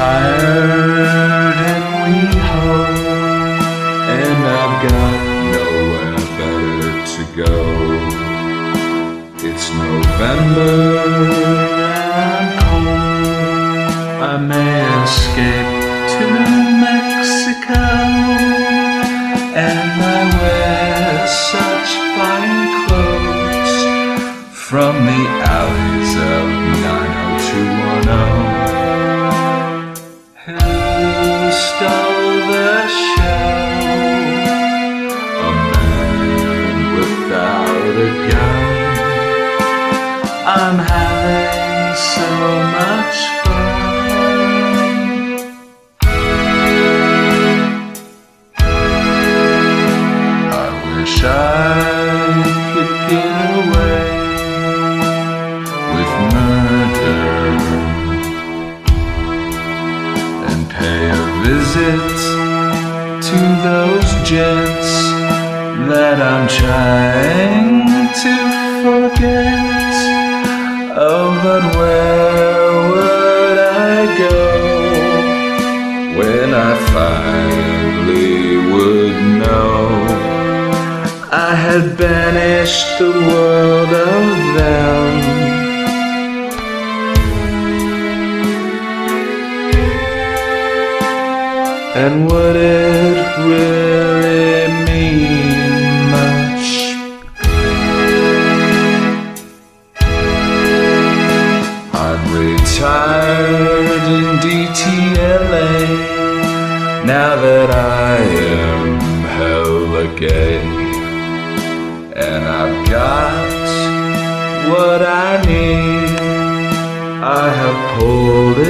tired and we home, and I've got nowhere better to go. It's November and I'm cold. I may escape to Mexico, and I wear such fine clothes from the alleys of 90210. I'm having so much fun. I wish I could get away with murder and pay a visit to those gents that I'm trying to forget. Oh, but where would I go when I finally would know? I had banished the world of them. And would it really retired in DTLA now that I am hella gay. And I've got what I need. I have pulled it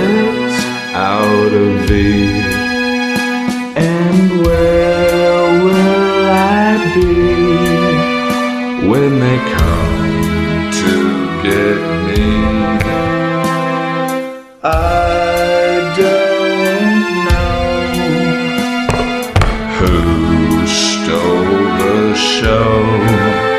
who stole the show.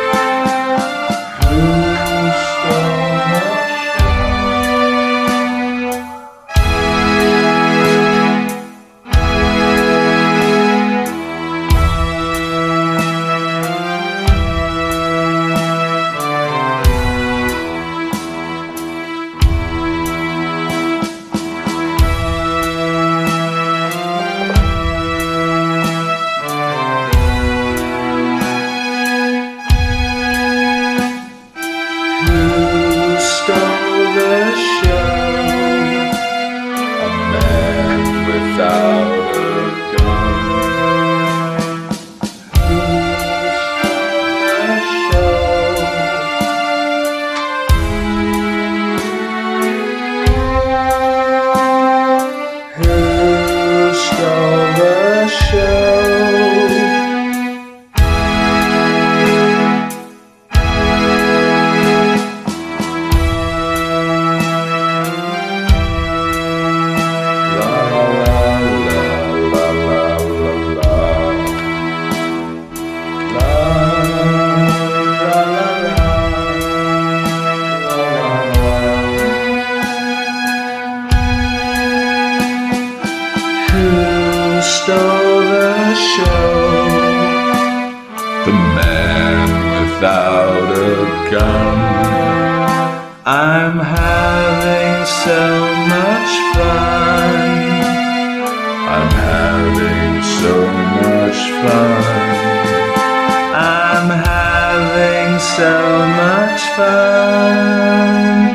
The show? The man without a gun. I'm having so much fun. I'm having so much fun. I'm having so much fun.